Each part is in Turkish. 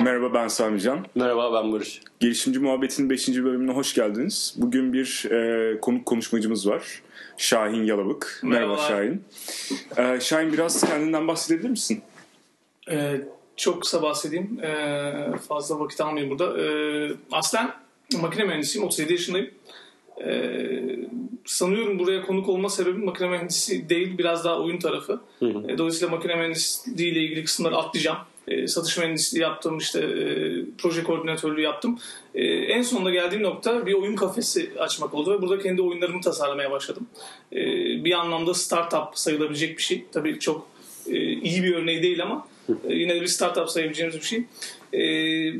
Merhaba ben Sami Can. Merhaba ben Barış. Girişimci Muhabbet'in 5. bölümüne hoş geldiniz. Bugün bir e, konuk konuşmacımız var. Şahin Yalavık. Merhaba, Merhaba. Şahin. E, Şahin biraz kendinden bahsedebilir misin? Ee, çok kısa bahsedeyim. Ee, fazla vakit almayayım burada. Ee, aslen makine mühendisiyim. 37 yaşındayım. Ee, sanıyorum buraya konuk olma sebebim makine mühendisi değil. Biraz daha oyun tarafı. Ee, dolayısıyla makine mühendisliği ile ilgili kısımları atlayacağım. Ee, satış mühendisliği yaptım. işte e, proje koordinatörlüğü yaptım. Ee, en sonunda geldiğim nokta bir oyun kafesi açmak oldu ve burada kendi oyunlarımı tasarlamaya başladım. Bir anlamda startup sayılabilecek bir şey. Tabii çok e, iyi bir örneği değil ama e, yine de bir startup sayabileceğimiz bir şey. E,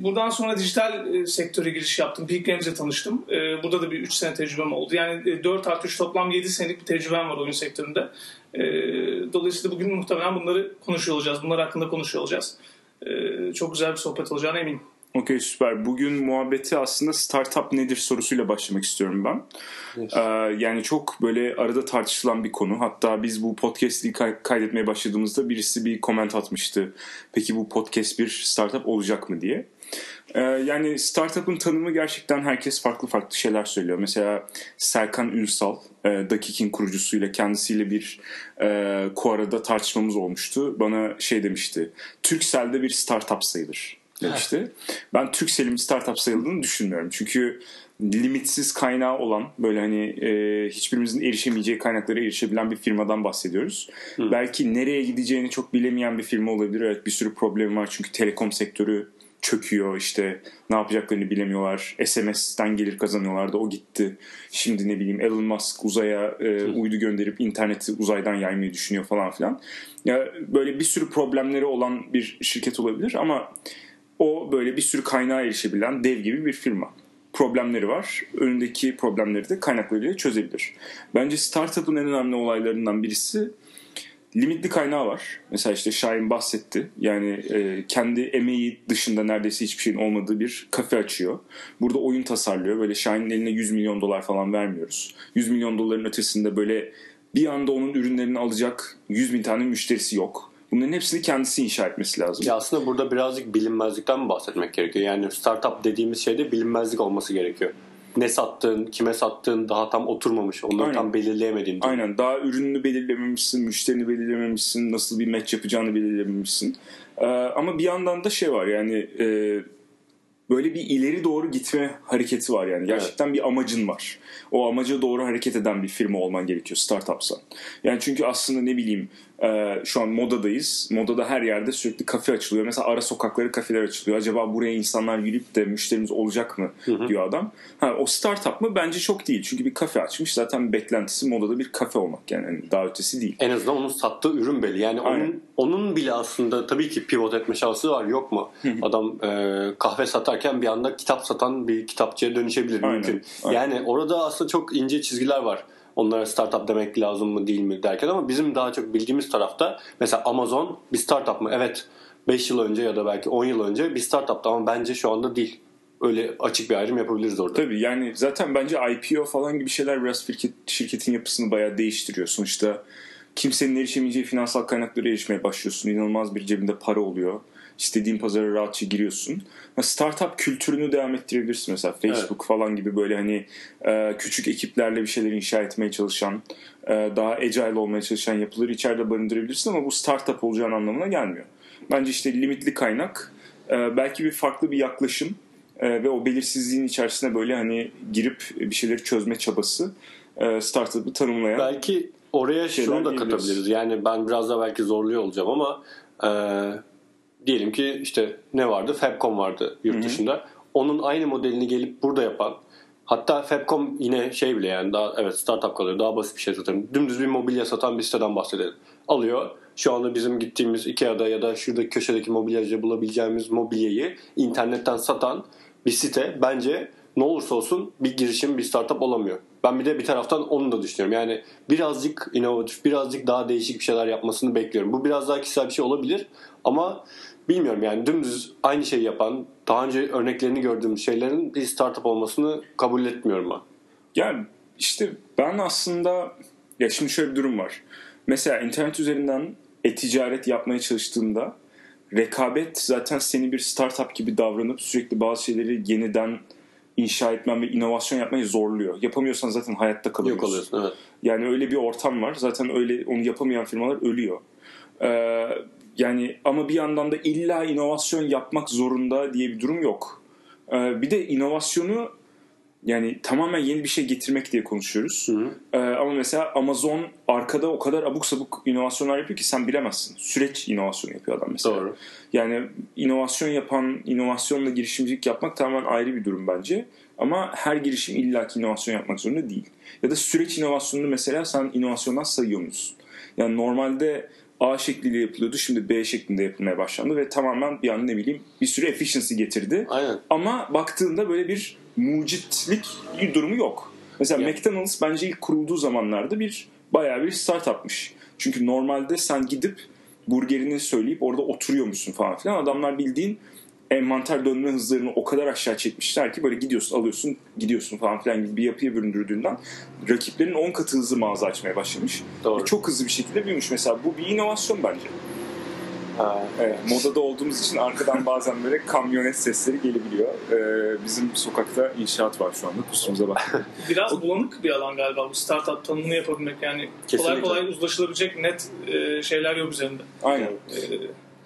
buradan sonra dijital e, sektöre giriş yaptım. Peak Games'le tanıştım. E, burada da bir 3 sene tecrübem oldu. Yani e, 4 artı 3 toplam 7 senelik bir tecrübem var oyun sektöründe. E, dolayısıyla bugün muhtemelen bunları konuşuyor olacağız. Bunlar hakkında konuşuyor olacağız. E, çok güzel bir sohbet olacağına eminim. Okey süper. Bugün muhabbeti aslında startup nedir sorusuyla başlamak istiyorum ben. Ee, yani çok böyle arada tartışılan bir konu. Hatta biz bu podcast'i kay- kaydetmeye başladığımızda birisi bir comment atmıştı. Peki bu podcast bir startup olacak mı diye. Ee, yani startup'ın tanımı gerçekten herkes farklı farklı şeyler söylüyor. Mesela Serkan Ünsal, e, Dakik'in kurucusuyla kendisiyle bir e, Koara'da tartışmamız olmuştu. Bana şey demişti, Turkcell'de bir startup sayılır demişti. Ben Turkcell'in bir startup sayıldığını düşünmüyorum. Çünkü limitsiz kaynağı olan böyle hani e, hiçbirimizin erişemeyeceği kaynaklara erişebilen bir firmadan bahsediyoruz. Belki nereye gideceğini çok bilemeyen bir firma olabilir. Evet bir sürü problem var çünkü telekom sektörü çöküyor işte ne yapacaklarını bilemiyorlar. SMS'ten gelir kazanıyorlardı o gitti. Şimdi ne bileyim Elon Musk uzaya e, uydu gönderip interneti uzaydan yaymayı düşünüyor falan filan. Ya böyle bir sürü problemleri olan bir şirket olabilir ama o böyle bir sürü kaynağa erişebilen dev gibi bir firma. Problemleri var. Önündeki problemleri de kaynaklarıyla çözebilir. Bence startup'ın en önemli olaylarından birisi limitli kaynağı var. Mesela işte Şahin bahsetti. Yani e, kendi emeği dışında neredeyse hiçbir şeyin olmadığı bir kafe açıyor. Burada oyun tasarlıyor. Böyle Şahin'in eline 100 milyon dolar falan vermiyoruz. 100 milyon doların ötesinde böyle bir anda onun ürünlerini alacak 100 bin tane müşterisi yok. Bunların hepsini kendisi inşa etmesi lazım. Ya aslında burada birazcık bilinmezlikten bahsetmek gerekiyor? Yani startup dediğimiz şeyde bilinmezlik olması gerekiyor. Ne sattığın, kime sattığın daha tam oturmamış. Onları Aynen. tam belirleyemediğin. Aynen daha ürününü belirlememişsin, müşterini belirlememişsin, nasıl bir match yapacağını belirlememişsin. Ee, ama bir yandan da şey var yani e, böyle bir ileri doğru gitme hareketi var yani. Gerçekten bir amacın var. O amaca doğru hareket eden bir firma olman gerekiyor startupsan. Yani çünkü aslında ne bileyim e, şu an modadayız. Modada her yerde sürekli kafe açılıyor. Mesela ara sokakları kafeler açılıyor. Acaba buraya insanlar girip de müşterimiz olacak mı diyor adam. Ha, o startup mı? Bence çok değil. Çünkü bir kafe açmış. Zaten beklentisi modada bir kafe olmak yani. Hani daha ötesi değil. En azından onun sattığı ürün belli. Yani Aynen. onun, onun bile aslında tabii ki pivot etme şansı var yok mu? Adam e, kahve satarken bir anda kitap satan bir kitapçıya dönüşebilir Aynen, mümkün. aynen. Yani orada aslında çok ince çizgiler var. Onlara startup demek lazım mı değil mi derken ama bizim daha çok bildiğimiz tarafta mesela Amazon bir startup mı? Evet 5 yıl önce ya da belki 10 yıl önce bir startuptı ama bence şu anda değil. Öyle açık bir ayrım yapabiliriz orada. Tabii yani zaten bence IPO falan gibi şeyler biraz şirket, şirketin yapısını bayağı değiştiriyor. Sonuçta kimsenin erişemeyeceği finansal kaynaklara erişmeye başlıyorsun. İnanılmaz bir cebinde para oluyor. İstediğin pazara rahatça giriyorsun. Startup kültürünü devam ettirebilirsin mesela Facebook falan gibi böyle hani e, küçük ekiplerle bir şeyler inşa etmeye çalışan, e, daha agile olmaya çalışan yapıları içeride barındırabilirsin ama bu startup olacağın anlamına gelmiyor. Bence işte limitli kaynak, e, belki bir farklı bir yaklaşım ve o belirsizliğin içerisine böyle hani girip bir şeyleri çözme çabası startup'ı tanımlayan. Belki oraya şunu da katabiliriz. Yani ben biraz da belki zorluyor olacağım ama e, diyelim ki işte ne vardı? Fabcom vardı yurt dışında. Onun aynı modelini gelip burada yapan hatta Fabcom yine şey bile yani daha evet startup kalıyor. Daha basit bir şey satarım. Dümdüz bir mobilya satan bir siteden bahsedelim. Alıyor. Şu anda bizim gittiğimiz Ikea'da ya da şuradaki köşedeki mobilyacıda bulabileceğimiz mobilyayı internetten satan bir site bence ne olursa olsun bir girişim bir startup olamıyor. Ben bir de bir taraftan onu da düşünüyorum. Yani birazcık inovatif, birazcık daha değişik bir şeyler yapmasını bekliyorum. Bu biraz daha kişisel bir şey olabilir ama bilmiyorum yani dümdüz aynı şeyi yapan, daha önce örneklerini gördüğüm şeylerin bir startup olmasını kabul etmiyorum ben. Yani işte ben aslında ya şimdi şöyle bir durum var. Mesela internet üzerinden e-ticaret yapmaya çalıştığımda rekabet zaten seni bir startup gibi davranıp sürekli bazı şeyleri yeniden inşa etmen ve inovasyon yapmayı zorluyor. Yapamıyorsan zaten hayatta kalıyorsun. Yok oluyorsun evet. Yani öyle bir ortam var. Zaten öyle onu yapamayan firmalar ölüyor. Ee, yani ama bir yandan da illa inovasyon yapmak zorunda diye bir durum yok. Ee, bir de inovasyonu yani tamamen yeni bir şey getirmek diye konuşuyoruz. Hı hı. Ee, ama mesela Amazon arkada o kadar abuk sabuk inovasyonlar yapıyor ki sen bilemezsin. Süreç inovasyonu yapıyor adam mesela. Doğru. Yani inovasyon yapan, inovasyonla girişimcilik yapmak tamamen ayrı bir durum bence. Ama her girişim illaki inovasyon yapmak zorunda değil. Ya da süreç inovasyonunu mesela sen inovasyondan sayıyor musun? Yani normalde A şekliyle yapılıyordu şimdi B şeklinde yapılmaya başlandı ve tamamen bir an ne bileyim bir sürü efficiency getirdi. Aynen. Ama baktığında böyle bir mucitlik bir durumu yok. Mesela Ya. McDonald's bence ilk kurulduğu zamanlarda bir bayağı bir startupmış. Çünkü normalde sen gidip burgerini söyleyip orada oturuyormuşsun falan filan. Adamlar bildiğin envanter dönme hızlarını o kadar aşağı çekmişler ki böyle gidiyorsun alıyorsun gidiyorsun falan filan gibi bir yapıya büründürdüğünden rakiplerin 10 katı hızlı mağaza açmaya başlamış. Doğru. Ve çok hızlı bir şekilde büyümüş. Mesela bu bir inovasyon bence. Ha, Evet, modada olduğumuz için arkadan bazen böyle kamyonet sesleri gelebiliyor. Ee, bizim sokakta inşaat var şu anda kusurumuza bak. Biraz bulanık bir alan galiba bu startup tanımını yapabilmek. Yani kolay Kesinlikle. kolay uzlaşılabilecek net e, şeyler yok üzerinde. Aynen. E,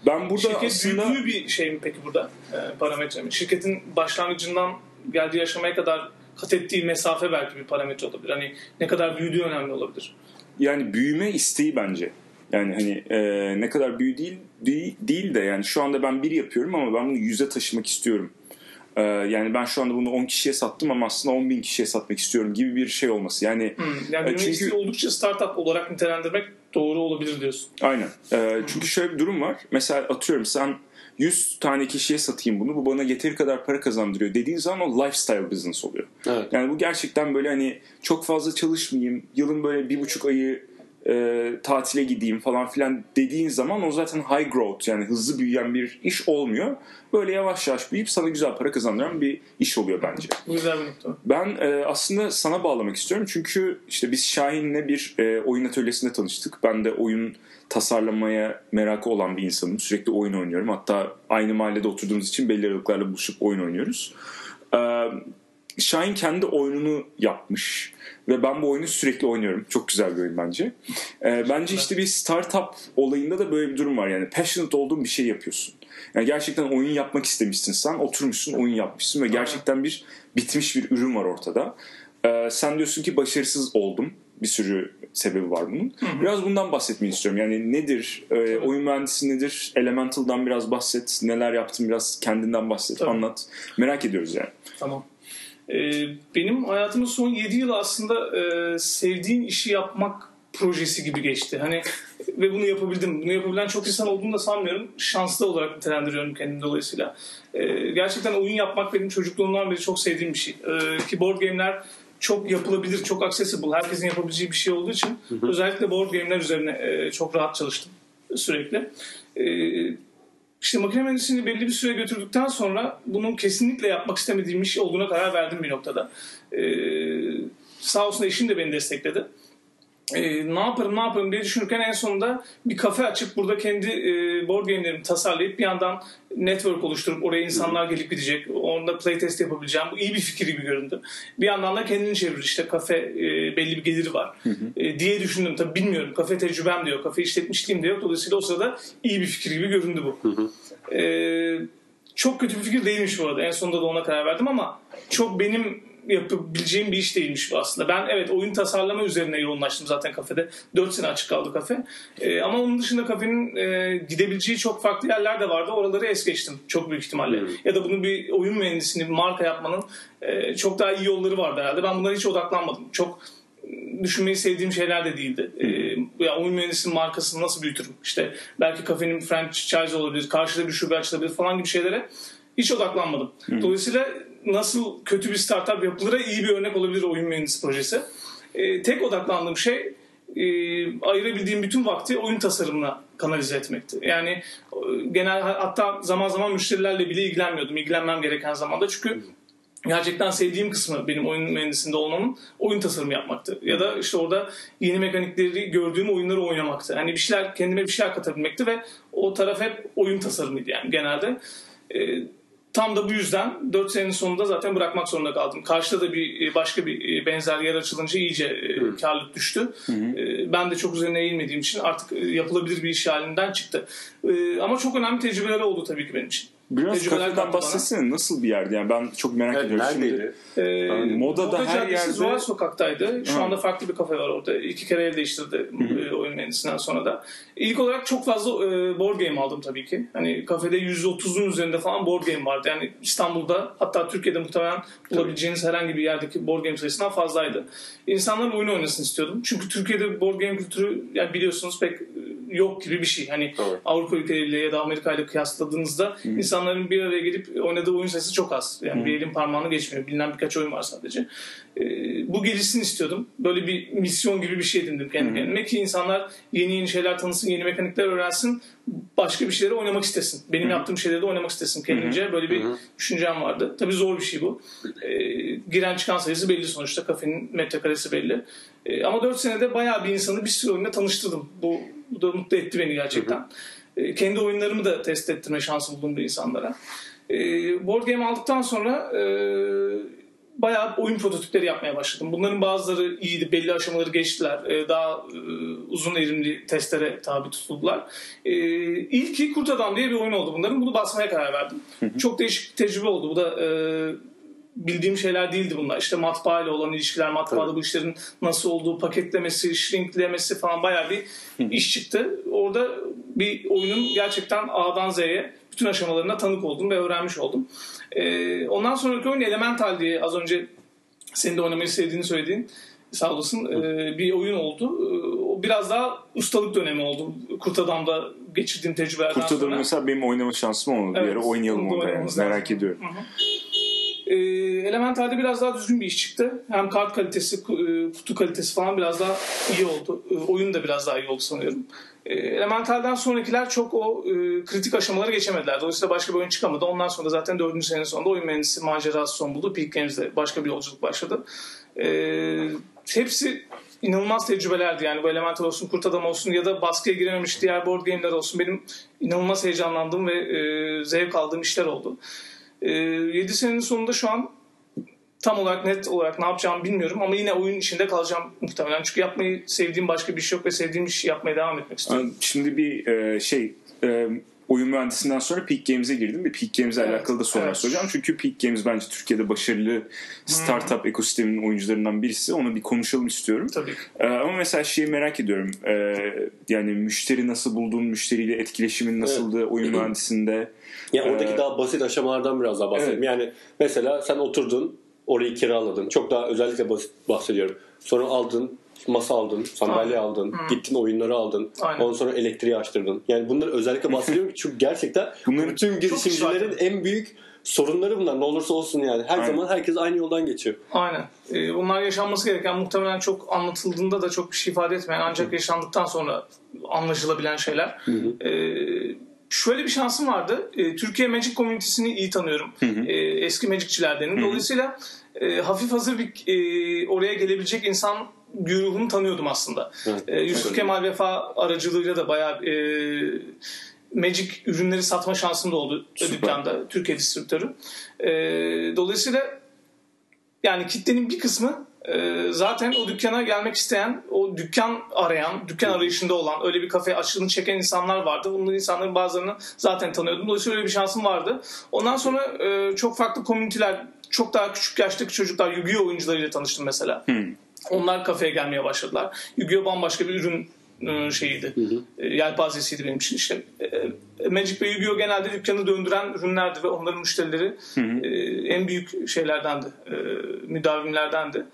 Ben burada Şirket aslında büyüklüğü bir şey mi peki burada e, parametre mi? Şirketin başlangıcından geldiği aşamaya kadar kat ettiği mesafe belki bir parametre olabilir. Hani ne kadar büyüdüğü önemli olabilir. yani büyüme isteği bence. Yani hani e, ne kadar büyü değil, değil değil de yani şu anda ben bir yapıyorum ama ben bunu yüze taşımak istiyorum. E, yani ben şu anda bunu 10 kişiye sattım ama aslında 10 bin kişiye satmak istiyorum gibi bir şey olması. Yani Hmm, Yani E, çünkü- oldukça startup olarak nitelendirmek doğru olabilir diyorsun. Aynen. Ee, çünkü şöyle bir durum var. Mesela atıyorum sen 100 tane kişiye satayım bunu. Bu bana yeteri kadar para kazandırıyor dediğin zaman o lifestyle business oluyor. evet. Yani bu gerçekten böyle hani çok fazla çalışmayayım. Yılın böyle bir buçuk ayı e, tatile gideyim falan filan dediğin zaman o zaten high growth yani hızlı büyüyen bir iş olmuyor. Böyle yavaş yavaş büyüyüp sana güzel para kazandıran bir iş oluyor bence. Bu güzel bir nokta. Ben e, aslında sana bağlamak istiyorum çünkü işte biz Şahin'le bir e, oyun atölyesinde tanıştık. Ben de oyun tasarlamaya merakı olan bir insanım. Sürekli oyun oynuyorum. Hatta aynı mahallede oturduğumuz için belli aralıklarla buluşup oyun oynuyoruz. E, Şahin kendi oyununu yapmış ve ben bu oyunu sürekli oynuyorum. Çok güzel bir oyun bence. E, bence işte bir startup olayında da böyle bir durum var. Yani passionate olduğun bir şey yapıyorsun. Yani gerçekten oyun yapmak istemişsin sen. Oturmuşsun oyun yapmışsın ve gerçekten bir bitmiş bir ürün var ortada. Ee, sen diyorsun ki başarısız oldum. Bir sürü sebebi var bunun. Biraz bundan bahsetmeyi istiyorum. Yani nedir? Ee, oyun mühendisi nedir? Elemental'dan biraz bahset. Neler yaptın biraz kendinden bahset. Tabii. Anlat. Merak ediyoruz yani. Tamam. Ee, benim hayatımın son 7 yılı aslında e, sevdiğin işi yapmak projesi gibi geçti. Hani ve bunu yapabildim. Bunu yapabilen çok insan olduğunu da sanmıyorum. Şanslı olarak nitelendiriyorum kendimi dolayısıyla. Ee, gerçekten oyun yapmak benim çocukluğumdan beri çok sevdiğim bir şey. Ee, ki board game'ler çok yapılabilir, çok accessible. Herkesin yapabileceği bir şey olduğu için özellikle board game'ler üzerine e, çok rahat çalıştım sürekli. Ee, işte makine mühendisliğini belli bir süre götürdükten sonra bunun kesinlikle yapmak istemediğim iş olduğuna karar verdim bir noktada. Ee, sağ olsun eşim de beni destekledi. Ee, ne yaparım ne yaparım diye düşünürken en sonunda bir kafe açıp burada kendi e, board game'lerimi tasarlayıp bir yandan network oluşturup oraya insanlar gelip gidecek. Onda playtest yapabileceğim. Bu iyi bir fikir gibi göründü. Bir yandan da kendini çevir. işte kafe e, belli bir geliri var e, diye düşündüm. Tabii bilmiyorum. Kafe tecrübem de yok. Kafe işletmişliğim de yok. Dolayısıyla o sırada iyi bir fikir gibi göründü bu. Ee, çok kötü bir fikir değilmiş bu arada. En sonunda da ona karar verdim ama çok benim yapabileceğim bir iş değilmiş bu aslında. Ben evet oyun tasarlama üzerine yoğunlaştım zaten kafede. 4 sene açık kaldı kafe. Ee, ama onun dışında kafenin e, gidebileceği çok farklı yerler de vardı. Oraları es geçtim çok büyük ihtimalle. Hmm. Ya da bunu bir oyun mühendisini, bir marka yapmanın e, çok daha iyi yolları vardı herhalde. Ben bunlara hiç odaklanmadım. Çok düşünmeyi sevdiğim şeyler de değildi. Ee, ya oyun mühendisinin markasını nasıl büyütürüm? İşte belki kafenin franchise olabilir, karşıda bir şube açılabilir falan gibi şeylere hiç odaklanmadım. Dolayısıyla nasıl kötü bir startup yapılır'a iyi bir örnek olabilir oyun mühendisi projesi. Ee, tek odaklandığım şey e, ayırabildiğim bütün vakti oyun tasarımına kanalize etmekti. Yani e, genel hatta zaman zaman müşterilerle bile ilgilenmiyordum. İlgilenmem gereken zamanda çünkü gerçekten sevdiğim kısmı benim oyun mühendisinde olmamın oyun tasarımı yapmaktı. Ya da işte orada yeni mekanikleri gördüğüm oyunları oynamaktı. Yani bir şeyler kendime bir şeyler katabilmekti ve o taraf hep oyun tasarımıydı yani genelde. Ee, tam da bu yüzden 4 senenin sonunda zaten bırakmak zorunda kaldım. Karşıda da bir başka bir benzer yer açılınca iyice Hı. karlılık düştü. Hı. Ben de çok üzerine eğilmediğim için artık yapılabilir bir iş halinden çıktı. Ama çok önemli tecrübeler oldu tabii ki benim için. Biraz kafeden bahsetsene nasıl bir yerdi yani ben çok merak evet, ediyorum. Neredeydi? Şimdi, ee, Moda'da Moda her yerde. Zuhal Sokak'taydı. Şu Hı. anda farklı bir kafe var orada. İki kere el değiştirdi Hı. oyun mühendisinden sonra da. İlk olarak çok fazla e, board game aldım tabii ki. Hani kafede 130'un üzerinde falan board game vardı. Yani İstanbul'da hatta Türkiye'de muhtemelen bulabileceğiniz herhangi bir yerdeki board game sayısından fazlaydı. İnsanlar oyun oynasın istiyordum. Çünkü Türkiye'de board game kültürü yani biliyorsunuz pek yok gibi bir şey. Hani Doğru. Avrupa ülkeleriyle ya da Amerika ile kıyasladığınızda Hı. insanların bir araya gelip oynadığı oyun sayısı çok az. Yani Hı. bir elin parmağını geçmiyor. Bilinen birkaç oyun var sadece. Ee, bu gelişsin istiyordum. Böyle bir misyon gibi bir şey edindim kendi kendime ki insanlar yeni yeni şeyler tanısın, yeni mekanikler öğrensin, başka bir şeyleri oynamak istesin. Benim Hı. yaptığım şeyleri de oynamak istesin kendince. Böyle bir Hı. düşüncem vardı. Tabii zor bir şey bu. Ee, giren çıkan sayısı belli sonuçta. Kafenin metrekaresi belli. Ee, ama 4 senede bayağı bir insanı bir sürü oyunda tanıştırdım. Bu bu da mutlu etti beni gerçekten. Hı hı. E, kendi oyunlarımı da test ettirme şansı buldum bu insanlara. E, board game aldıktan sonra e, bayağı oyun prototipleri yapmaya başladım. Bunların bazıları iyiydi, belli aşamaları geçtiler. E, daha e, uzun erimli testlere tabi tutuldular. E, ilki Kurt Adam diye bir oyun oldu bunların. Bunu basmaya karar verdim. Hı hı. Çok değişik bir tecrübe oldu. Bu da e, bildiğim şeyler değildi bunlar. İşte matbaa ile olan ilişkiler, matbaada Tabii. bu işlerin nasıl olduğu, paketlemesi, shrinklemesi falan bayağı bir iş çıktı. Orada bir oyunun gerçekten A'dan Z'ye bütün aşamalarına tanık oldum ve öğrenmiş oldum. Ee, ondan sonraki oyun Elemental diye az önce senin de oynamayı sevdiğini söylediğin sağ olasın ee, bir oyun oldu. Ee, o biraz daha ustalık dönemi oldu. Kurt Adam'da geçirdiğim tecrübelerden Kurt Adam mesela benim oynama şansım olmadı. Evet, bir ara oynayalım onu yani. Merak ediyorum. Hı hı. E, Elemental'de biraz daha düzgün bir iş çıktı. Hem kart kalitesi, e, kutu kalitesi falan biraz daha iyi oldu. E, oyun da biraz daha iyi oldu sanıyorum. E, Elemental'den sonrakiler çok o e, kritik aşamaları geçemediler. Dolayısıyla başka bir oyun çıkamadı. Ondan sonra zaten dördüncü senenin sonunda oyun mühendisi macerası son buldu. Peak Games'de başka bir yolculuk başladı. E, hepsi inanılmaz tecrübelerdi yani bu Elemental olsun, Kurt Adam olsun ya da baskıya girememiş diğer board game'ler olsun. Benim inanılmaz heyecanlandığım ve e, zevk aldığım işler oldu. E, ee, 7 senenin sonunda şu an tam olarak net olarak ne yapacağımı bilmiyorum ama yine oyun içinde kalacağım muhtemelen. Çünkü yapmayı sevdiğim başka bir şey yok ve sevdiğim işi yapmaya devam etmek istiyorum. Şimdi bir e, şey e, oyun mühendisinden sonra Peak Games'e girdim ve Peak Games'e evet, alakalı da sorular evet. soracağım. Çünkü Peak Games bence Türkiye'de başarılı startup hmm. ekosisteminin oyuncularından birisi. Onu bir konuşalım istiyorum. Tabii. Ee, ama mesela şeyi merak ediyorum. Ee, yani müşteri nasıl buldun? Müşteriyle etkileşimin nasıldı evet. oyun mühendisinde? Ya oradaki ee, daha basit aşamalardan biraz daha bahsedelim. Evet. Yani mesela sen oturdun, orayı kiraladın. Çok daha özellikle basit bahsediyorum. Sonra aldın, masa aldın, sandalye Aynen. aldın, hmm. gittin oyunları aldın. Aynen. Ondan sonra elektriği açtırdın. Yani bunları özellikle bahsediyorum ki çünkü gerçekten Bunların bütün girişimcilerin en büyük sorunları bunlar. Ne olursa olsun yani. Her Aynen. zaman herkes aynı yoldan geçiyor. Aynen. Ee, bunlar yaşanması gereken muhtemelen çok anlatıldığında da çok bir şey ifade etmeyen ancak Hı. yaşandıktan sonra anlaşılabilen şeyler. Hı hı. Ee, şöyle bir şansım vardı. E, Türkiye Magic Community'sini iyi tanıyorum. Hı hı. E, eski Magic'çilerdenim. Dolayısıyla e, hafif hazır bir e, oraya gelebilecek insan güruhunu tanıyordum aslında. Evet, e, Yusuf evet. Kemal Vefa aracılığıyla da bayağı e, Magic ürünleri satma şansım da oldu Süper. dükkanda. Türkiye distribütörü. E, dolayısıyla yani kitlenin bir kısmı e, zaten o dükkana gelmek isteyen, o dükkan arayan, dükkan arayışında olan, öyle bir kafe açılını çeken insanlar vardı. Bunların insanların bazılarını zaten tanıyordum. Dolayısıyla öyle bir şansım vardı. Ondan sonra e, çok farklı komüniteler, çok daha küçük yaştaki çocuklar, Yu-Gi-Oh oyuncularıyla tanıştım mesela. Hmm. Onlar kafeye gelmeye başladılar. Yu-Gi-Oh bambaşka bir ürün e, şeyiydi. Hı hı. E, yelpazesiydi benim için. İşte e, Magic ve Yu-Gi-Oh genelde dükkanı döndüren ürünlerdi ve onların müşterileri hı hı. en büyük şeylerdendi. Müdavimlerdendi.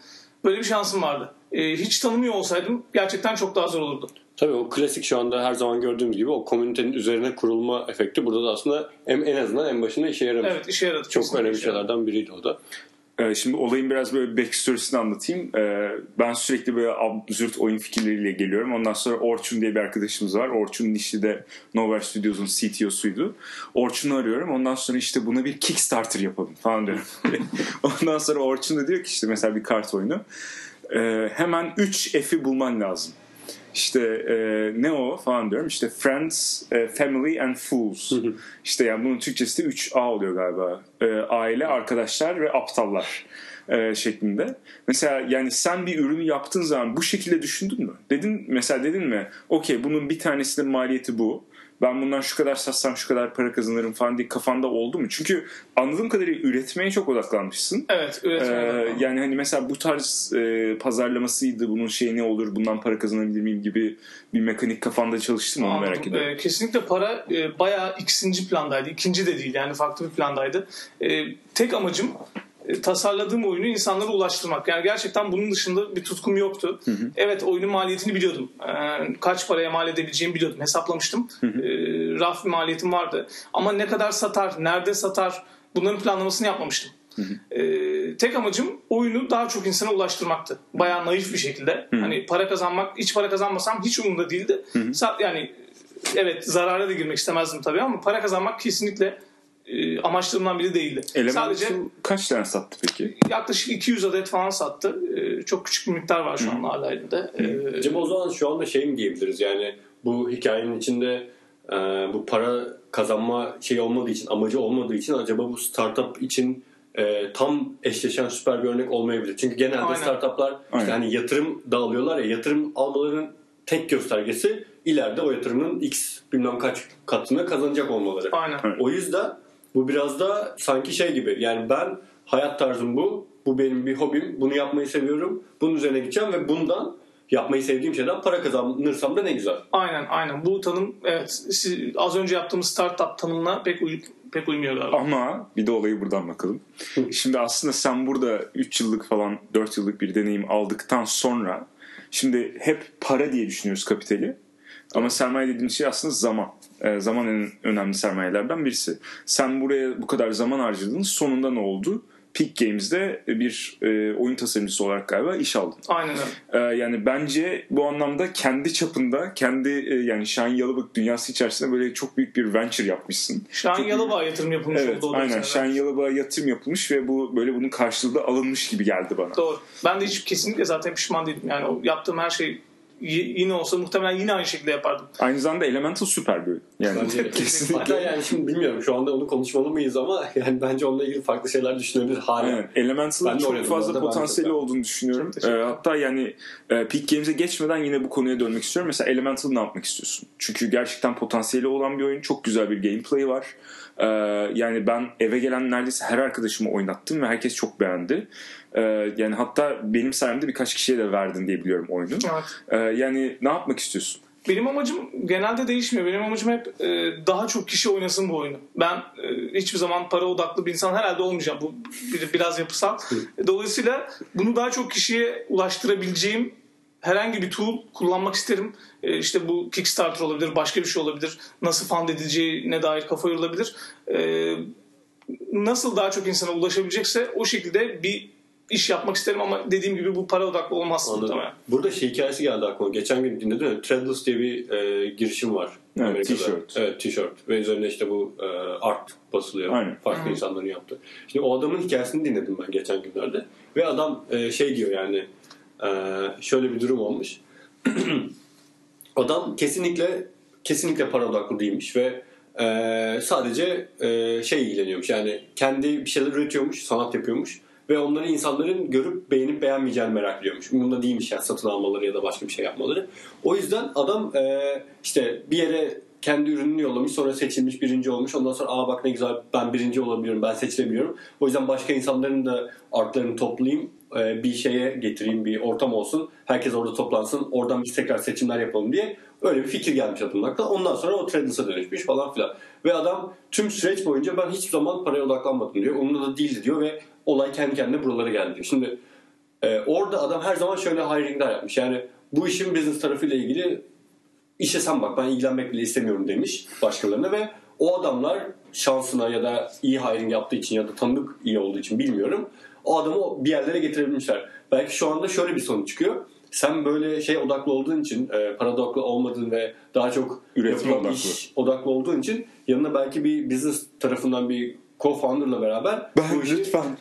Böyle bir şansım vardı. Hiç tanımıyor olsaydım gerçekten çok daha zor olurdu. Tabii o klasik şu anda her zaman gördüğümüz gibi o komünitenin üzerine kurulma efekti burada da aslında en, en azından en başında işe yaramış. Evet işe yaradı. Çok önemli şeylerden biriydi o da. Ee, şimdi olayın biraz böyle backstory'sini anlatayım. Ee, ben sürekli böyle absürt oyun fikirleriyle geliyorum. Ondan sonra Orçun diye bir arkadaşımız var. Orçun Nişli'de Nowhere Studios'un CTO'suydu. Orçun'u arıyorum. Ondan sonra işte buna bir Kickstarter yapalım falan diyorum. Ondan sonra Orçun da diyor ki işte mesela bir kart oyunu. Ee, hemen 3 F'i bulman lazım. İşte e, ne o falan diyorum. İşte Friends, e, Family and Fools. işte yani bunun Türkçesi de 3A oluyor galiba. E, aile, arkadaşlar ve aptallar e, şeklinde. Mesela yani sen bir ürünü yaptığın zaman bu şekilde düşündün mü? Dedin mesela dedin mi? Okey bunun bir tanesinin maliyeti bu ben bundan şu kadar satsam şu kadar para kazanırım falan diye kafanda oldu mu? Çünkü anladığım kadarıyla üretmeye çok odaklanmışsın. Evet üretmeye ee, Yani hani mesela bu tarz e, pazarlamasıydı bunun şey ne olur bundan para kazanabilir miyim gibi bir mekanik kafanda çalıştı mı onu merak ediyorum. Ee, kesinlikle para e, bayağı ikinci plandaydı. İkinci de değil yani farklı bir plandaydı. E, tek amacım e, tasarladığım oyunu insanlara ulaştırmak. Yani gerçekten bunun dışında bir tutkum yoktu. Hı hı. Evet oyunun maliyetini biliyordum. E, kaç paraya mal edebileceğimi biliyordum. Hesaplamıştım. Hı hı. E, raf bir maliyetim vardı. Ama ne kadar satar, nerede satar bunların planlamasını yapmamıştım. Hı hı. E, tek amacım oyunu daha çok insana ulaştırmaktı. Bayağı naif bir şekilde. Hı hı. Hani para kazanmak, hiç para kazanmasam hiç umurumda değildi. Hı hı. Yani evet zarara da girmek istemezdim tabii ama para kazanmak kesinlikle e, amaçlarımdan biri değildi. Elemental Sadece kaç tane sattı peki? Yaklaşık 200 adet falan sattı. E, çok küçük bir miktar var şu an hala elinde. E, Cem o zaman şu anda şey mi diyebiliriz yani bu hikayenin içinde e, bu para kazanma şey olmadığı için amacı olmadığı için acaba bu startup için e, tam eşleşen süper bir örnek olmayabilir. Çünkü genelde Aynen. startuplar işte hani yatırım dağılıyorlar ya yatırım almaların tek göstergesi ileride o yatırımın x bilmem kaç katına kazanacak olmaları. Aynen. O yüzden bu biraz da sanki şey gibi yani ben hayat tarzım bu. Bu benim bir hobim. Bunu yapmayı seviyorum. Bunun üzerine gideceğim ve bundan yapmayı sevdiğim şeyden para kazanırsam da ne güzel. Aynen aynen. Bu tanım evet siz, az önce yaptığımız startup tanımına pek uy pek uymuyor galiba. Ama bir de olayı buradan bakalım. şimdi aslında sen burada 3 yıllık falan 4 yıllık bir deneyim aldıktan sonra şimdi hep para diye düşünüyoruz kapitali. Ama sermaye dediğimiz şey aslında zaman. E, zaman en önemli sermayelerden birisi. Sen buraya bu kadar zaman harcadın. Sonunda ne oldu? Peak Games'de bir e, oyun tasarımcısı olarak galiba iş aldın. Aynen öyle. E, yani bence bu anlamda kendi çapında, kendi e, yani Şahin Yalıbık dünyası içerisinde böyle çok büyük bir venture yapmışsın. Şahin Yalıbık'a yatırım yapılmış evet, oldu. Aynen Şahin Yalıbık'a yatırım yapılmış ve bu böyle bunun karşılığı alınmış gibi geldi bana. Doğru. Ben de hiç kesinlikle zaten pişman değilim. Yani o yaptığım her şey yine olsa muhtemelen yine aynı şekilde yapardım. Aynı zamanda Elemental süper bir oyun. Yani kesinlikle. Hatta yani şimdi bilmiyorum şu anda onu konuşmalı mıyız ama yani bence onunla ilgili farklı şeyler düşünebilir hala. Evet, Elemental'ın çok fazla potansiyeli olduğunu düşünüyorum. Ee, hatta yani e, Peak Games'e geçmeden yine bu konuya dönmek istiyorum. Mesela Elemental ne yapmak istiyorsun? Çünkü gerçekten potansiyeli olan bir oyun. Çok güzel bir gameplay var. Ee, yani ben eve gelen neredeyse her arkadaşımı oynattım ve herkes çok beğendi. Ee, yani hatta benim sayemde birkaç kişiye de verdin diye biliyorum oyunu. Evet. Ee, yani ne yapmak istiyorsun? Benim amacım genelde değişmiyor. Benim amacım hep e, daha çok kişi oynasın bu oyunu. Ben e, hiçbir zaman para odaklı bir insan herhalde olmayacağım. Bu bir, biraz yapısal. Dolayısıyla bunu daha çok kişiye ulaştırabileceğim herhangi bir tool kullanmak isterim. E, işte bu Kickstarter olabilir, başka bir şey olabilir. Nasıl fund edileceğine dair kafa yorulabilir. E, nasıl daha çok insana ulaşabilecekse o şekilde bir iş yapmak isterim ama dediğim gibi bu para odaklı olmaz muhtemelen. Burada şey hikayesi geldi aklıma. Geçen gün dinledim. Threadless diye bir e, girişim var. Evet, t-shirt. Evet, t-shirt. Ve üzerinde işte bu e, art basılıyor. Aynen. Farklı Hı-hı. insanların yaptığı. Şimdi o adamın hikayesini dinledim ben geçen günlerde. Ve adam e, şey diyor yani e, şöyle bir durum olmuş. adam kesinlikle kesinlikle para odaklı değilmiş ve e, sadece e, şey ilgileniyormuş. Yani kendi bir şeyler üretiyormuş, sanat yapıyormuş ve onları insanların görüp beğenip beğenmeyeceğini merak ediyormuş. Umurunda değilmiş yani satın almaları ya da başka bir şey yapmaları. O yüzden adam e, işte bir yere kendi ürününü yollamış sonra seçilmiş birinci olmuş ondan sonra aa bak ne güzel ben birinci olabiliyorum ben seçilebiliyorum. O yüzden başka insanların da artlarını toplayayım bir şeye getireyim bir ortam olsun herkes orada toplansın oradan biz tekrar seçimler yapalım diye öyle bir fikir gelmiş adımlardan. Ondan sonra o Threads'a dönüşmüş falan filan. Ve adam tüm süreç boyunca ben hiçbir zaman paraya odaklanmadım diyor. Onunla da değildi diyor ve olay kendi kendine buralara geldi diyor. Şimdi e, orada adam her zaman şöyle hiringler yapmış. Yani bu işin business tarafıyla ilgili işe sen bak ben ilgilenmek bile istemiyorum demiş başkalarına ve o adamlar şansına ya da iyi hiring yaptığı için ya da tanıdık iyi olduğu için bilmiyorum. O adamı bir yerlere getirebilmişler. Belki şu anda şöyle bir sonuç çıkıyor. Sen böyle şey odaklı olduğun için, e, para odaklı olmadığın ve daha çok Üretim odaklı. iş odaklı olduğun için yanına belki bir business tarafından bir co-founder'la beraber bu işi, lütfen.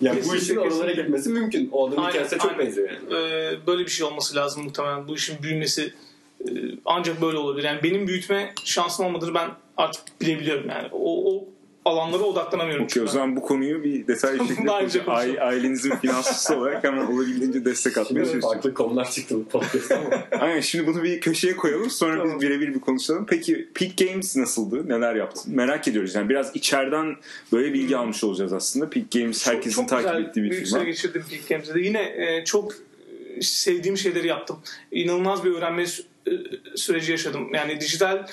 yani bu işin oralara kesinlikle. gitmesi mümkün. O adamın Aynen, hikayesine çok aynen. benziyor yani. Ee, böyle bir şey olması lazım muhtemelen. Bu işin büyümesi e, ancak böyle olabilir. Yani benim büyütme şansım olmadığını ben artık bilebiliyorum yani. O, o alanlara odaklanamıyorum. Okey o zaman bu konuyu bir detaylı şekilde konuşalım. Aile- ailenizin finansçısı olarak hemen olabildiğince destek atmaya Şimdi çalışıyoruz. farklı konular çıktı bu podcast'ta ama. Aynen şimdi bunu bir köşeye koyalım sonra Tamam. biz birebir bir konuşalım. Peki Peak Games nasıldı? Neler yaptın? Merak ediyoruz. Yani biraz içeriden böyle bilgi almış olacağız aslında. Peak Games herkesin çok takip güzel ettiği bir büyük firma. süre geçirdim Peak Games'de de. Yine e, çok e, sevdiğim şeyleri yaptım. İnanılmaz bir öğrenme sü- e, süreci yaşadım. Yani dijital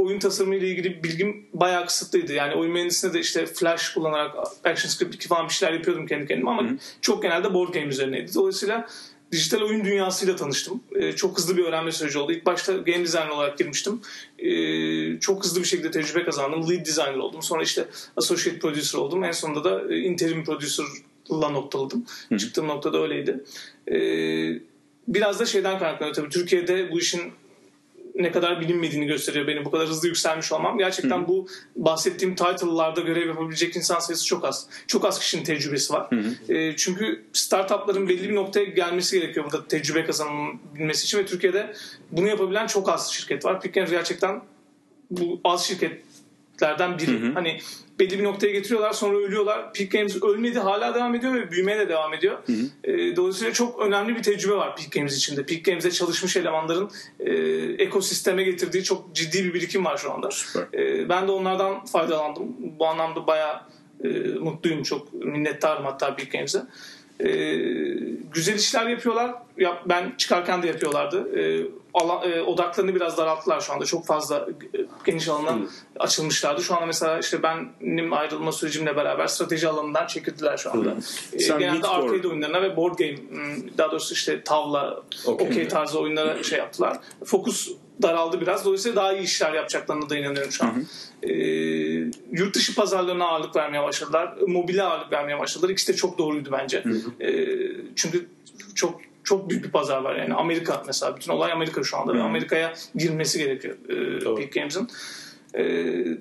oyun tasarımı ile ilgili bilgim bayağı kısıtlıydı. Yani oyun mühendisliğinde de işte Flash kullanarak ActionScript 2 falan bir şeyler yapıyordum kendi kendime ama çok genelde board game üzerineydi. Dolayısıyla dijital oyun dünyasıyla tanıştım. E, çok hızlı bir öğrenme süreci oldu. İlk başta game designer olarak girmiştim. E, çok hızlı bir şekilde tecrübe kazandım. Lead designer oldum. Sonra işte associate producer oldum. En sonunda da e, interim producer'la noktaladım. Çıktığım noktada öyleydi. E, biraz da şeyden kaynaklanıyor tabii. Türkiye'de bu işin ne kadar bilinmediğini gösteriyor benim bu kadar hızlı yükselmiş olmam. Gerçekten bu bahsettiğim title'larda görev yapabilecek insan sayısı çok az. Çok az kişinin tecrübesi var. E, çünkü startupların belli bir noktaya gelmesi gerekiyor burada tecrübe kazanabilmesi için ve Türkiye'de bunu yapabilen çok az şirket var. Games gerçekten bu az şirketlerden biri. Hani belli bir noktaya getiriyorlar sonra ölüyorlar. Peak Games ölmedi hala devam ediyor ve büyümeye de devam ediyor. E, dolayısıyla çok önemli bir tecrübe var Peak Games içinde. Peak Games'de çalışmış elemanların e, ekosisteme getirdiği çok ciddi bir birikim var şu anda. Süper. E, ben de onlardan faydalandım. Bu anlamda bayağı e, mutluyum. Çok minnettarım hatta Peak Games'e. E, güzel işler yapıyorlar. Yap, ben çıkarken de yapıyorlardı. E, ala- e, odaklarını biraz daralttılar şu anda. Çok fazla e, geniş alana açılmışlardı. Şu anda mesela işte benim ayrılma sürecimle beraber strateji alanından çekildiler şu anda. E, Sen genelde arcade oyunlarına ve board game hmm, daha doğrusu işte tavla, Okey. okey tarzı oyunlara şey yaptılar. Fokus daraldı biraz. Dolayısıyla daha iyi işler yapacaklarına da inanıyorum şu an. Ee, yurt dışı pazarlarına ağırlık vermeye başladılar. Mobile ağırlık vermeye başladılar. İkisi de çok doğruydu bence. Ee, çünkü çok çok büyük bir pazar var yani Amerika mesela bütün olay Amerika şu anda ve Amerika'ya girmesi gerekiyor e, Doğru. Peak Games'in. E,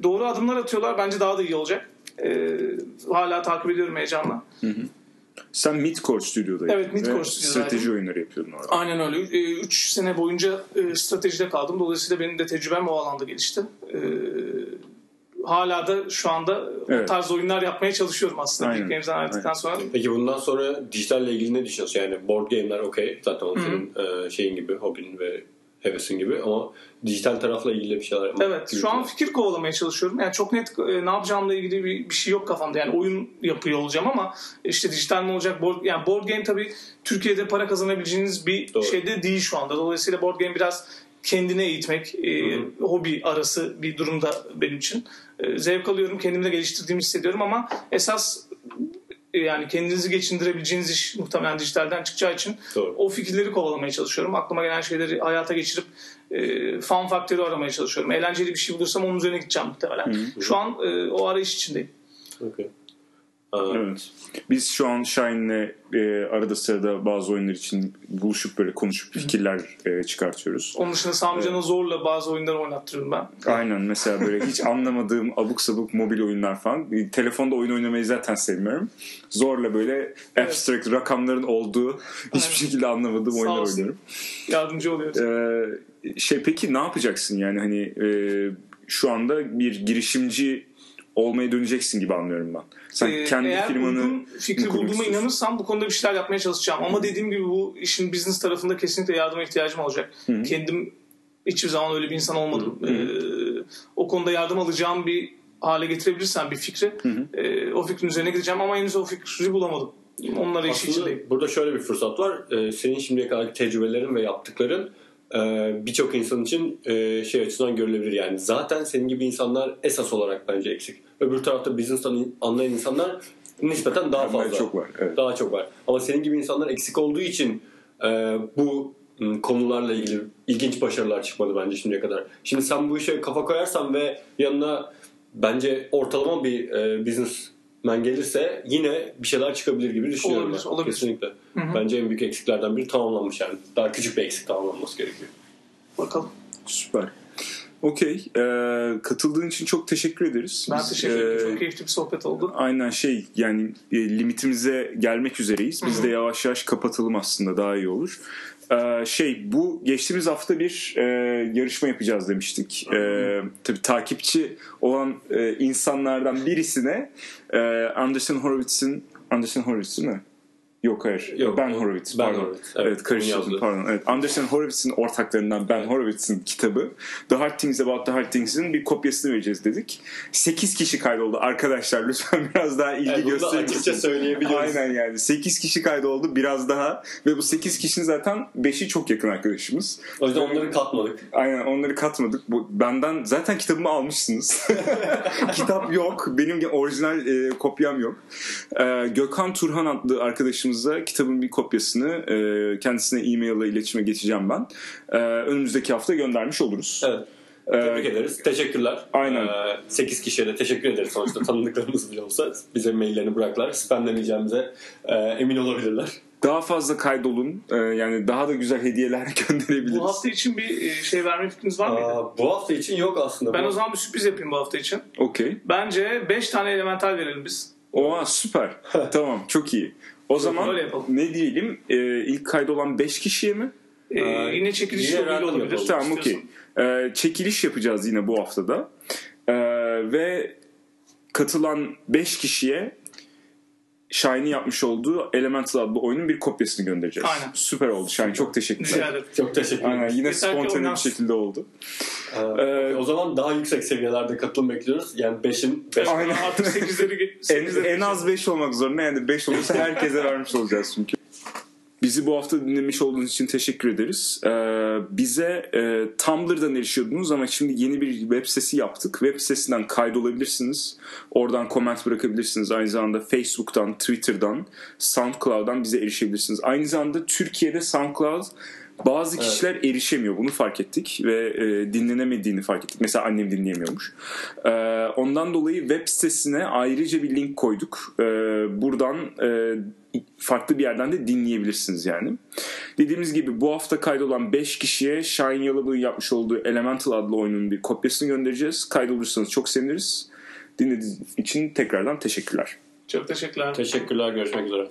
doğru adımlar atıyorlar bence daha da iyi olacak. E, hala takip ediyorum heyecanla. Sen Midcore Stüdyo'daydın. Evet, Midcore Stüdyo'daydım. Strateji oyunları yapıyordun orada. Aynen öyle. 3 sene boyunca e, stratejide kaldım. Dolayısıyla benim de tecrübem o alanda gelişti. E, hala da şu anda o Evet. tarz oyunlar yapmaya çalışıyorum aslında. Aynen, Peak Games'den ayrıldıktan sonra. Peki bundan sonra dijitalle ilgili ne düşünüyorsun? Yani board game'ler okey. Zaten o senin e, şeyin gibi, hobin ve hevesin gibi ama dijital tarafla ilgili bir şeyler yapmak Evet. Şu an fikir kovalamaya çalışıyorum. Yani çok net e, ne yapacağımla ilgili bir, bir şey yok kafamda. Yani oyun yapıyor olacağım ama işte dijital mi olacak? Board, yani board game tabii Türkiye'de para kazanabileceğiniz bir Doğru. şeyde değil şu anda. Dolayısıyla board game biraz kendine eğitmek, e, hobi arası bir durumda benim için. E, zevk alıyorum, kendimi de geliştirdiğimi hissediyorum ama esas e, yani kendinizi geçindirebileceğiniz iş muhtemelen dijitalden çıkacağı için Doğru. o fikirleri kovalamaya çalışıyorum. Aklıma gelen şeyleri hayata geçirip e, fun faktörü aramaya çalışıyorum. Eğlenceli bir şey bulursam onun üzerine gideceğim muhtemelen. Şu an e, o arayış içindeyim. Okey. Evet. Biz şu an Shine'le e, arada sırada bazı oyunlar için buluşup böyle konuşup fikirler e, çıkartıyoruz. Onun dışında Sami Can'a zorla bazı oyunları oynattırıyorum ben. Aynen mesela böyle hiç anlamadığım abuk sabuk mobil oyunlar falan. E, Telefonda oyun oynamayı zaten sevmiyorum. Zorla böyle abstract rakamların olduğu hiçbir Aynen. şekilde anlamadığım Sağ oyunlar olsun. oynuyorum. Yardımcı oluyoruz. Ee, şey peki ne yapacaksın yani hani e, şu anda bir girişimci olmaya döneceksin gibi anlıyorum ben. Sen Ee, kendi eğer firmanı uygun fikri bulduğuma inanırsam bu konuda bir şeyler yapmaya çalışacağım. Ama dediğim gibi bu işin business tarafında kesinlikle yardıma ihtiyacım olacak. Kendim hiçbir zaman öyle bir insan olmadım. Ee, o konuda yardım alacağım bir hale getirebilirsem bir fikri e, o fikrin üzerine gideceğim ama henüz o fikri bulamadım. Onlara iş içindeyim. burada şöyle bir fırsat var. Ee, senin şimdiye kadarki tecrübelerin ve yaptıkların birçok insan için e, şey açısından görülebilir. Yani zaten senin gibi insanlar esas olarak bence eksik. Öbür tarafta business'tan anlayan insanlar nispeten daha fazla. çok var. Evet. Daha çok var. Ama senin gibi insanlar eksik olduğu için e, bu konularla ilgili ilginç başarılar çıkmadı bence şimdiye kadar. Şimdi sen bu işe kafa koyarsan ve yanına bence ortalama bir e, business Men gelirse yine bir şeyler çıkabilir gibi düşünüyorum. Olabilir, ben. olabilir. Kesinlikle. Hı hı. Bence en büyük eksiklerden biri tamamlanmış yani. Daha küçük bir eksik tamamlanması gerekiyor. Bakalım. Süper. Okey. Ee, katıldığın için çok teşekkür ederiz. Ben Biz, teşekkür ederim. e, Çok keyifli bir sohbet oldu. Aynen şey yani e, limitimize gelmek üzereyiz. Biz de yavaş yavaş kapatalım aslında daha iyi olur. Ee, şey bu geçtiğimiz hafta bir e, yarışma yapacağız demiştik. Ee, tabii takipçi olan e, insanlardan birisine e, Anderson Horowitz'in Anderson Horowitz değil mi? Yok hayır. Yok, ben Horowitz. Ben pardon. Horowitz, Evet, evet, karıştırdım pardon. Evet, Anderson Horowitz'in ortaklarından Ben Horowitz'in kitabı The Hard Things About the Hard Things'in bir kopyasını vereceğiz dedik. 8 kişi kaydoldu. Arkadaşlar lütfen biraz daha ilgi Yani da gösterin. açıkça söyleyebiliyoruz. Aynen yani. 8 kişi kaydoldu biraz daha ve bu 8 kişinin zaten 5'i çok yakın arkadaşımız. O yüzden onları katmadık. Aynen onları katmadık. Bu, benden zaten kitabımı almışsınız. Kitap yok. Benim orijinal e, kopyam yok. E, Gökhan Turhan adlı arkadaşımıza kitabın bir kopyasını e, kendisine e-mail ile iletişime geçeceğim ben. E, önümüzdeki hafta göndermiş oluruz. Evet. Tebrik ederiz. Teşekkürler. Aynen. 8 kişiye de teşekkür ederiz. Sonuçta tanıdıklarımız bile olsa bize maillerini bıraklar. Spamlemeyeceğimize e, emin olabilirler. Daha fazla kaydolun. E, yani daha da güzel hediyeler gönderebiliriz. Bu hafta için bir e, şey verme fikriniz var mıydı? Aa, bu hafta için yok aslında. Ben Bu- o zaman bir sürpriz yapayım bu hafta için. Okey. Bence 5 tane elemental verelim biz. Oha süper. tamam çok iyi. O zaman öyle yapalım. ne diyelim? E, ilk kaydolan 5 kişiye mi? Ee, Aa, yine çekiliş yine olabilir. yapalım. Tamam okey. Ee, çekiliş yapacağız yine bu haftada. Ee, ve katılan 5 kişiye Shine'in yapmış olduğu Elemental adlı oyunun bir kopyasını göndereceğiz. Aynen. Süper oldu Shine. Çok Rica teşekkürler. ederim. Çok teşekkür Aynen, yine Yeter spontane bir şekilde oldu. Ee, Ee, o zaman daha yüksek seviyelerde katılım bekliyoruz. Yani 5'in beş... Aynen. Artık 8'leri En, en az 5 olmak zorunda. Yani 5 olursa herkese vermiş olacağız çünkü. Bizi bu hafta dinlemiş olduğunuz için teşekkür ederiz. Ee, bize e, Tumblr'dan erişiyordunuz ama şimdi yeni bir web sitesi yaptık. Web sitesinden kaydolabilirsiniz. Oradan comment bırakabilirsiniz. Aynı zamanda Facebook'tan, Twitter'dan, SoundCloud'dan bize erişebilirsiniz. Aynı zamanda Türkiye'de SoundCloud bazı kişiler erişemiyor. Bunu fark ettik ve e, dinlenemediğini fark ettik. Mesela annem dinleyemiyormuş. E, ondan dolayı web sitesine ayrıca bir link koyduk. E, buradan e, farklı bir yerden de dinleyebilirsiniz yani. Dediğimiz gibi bu hafta kaydolan 5 kişiye Shine Yalabı'nın yapmış olduğu Elemental adlı oyunun bir kopyasını göndereceğiz. Kaydolursanız çok seviniriz. Dinlediğiniz için tekrardan teşekkürler. Çok teşekkürler. Teşekkürler. Görüşmek üzere.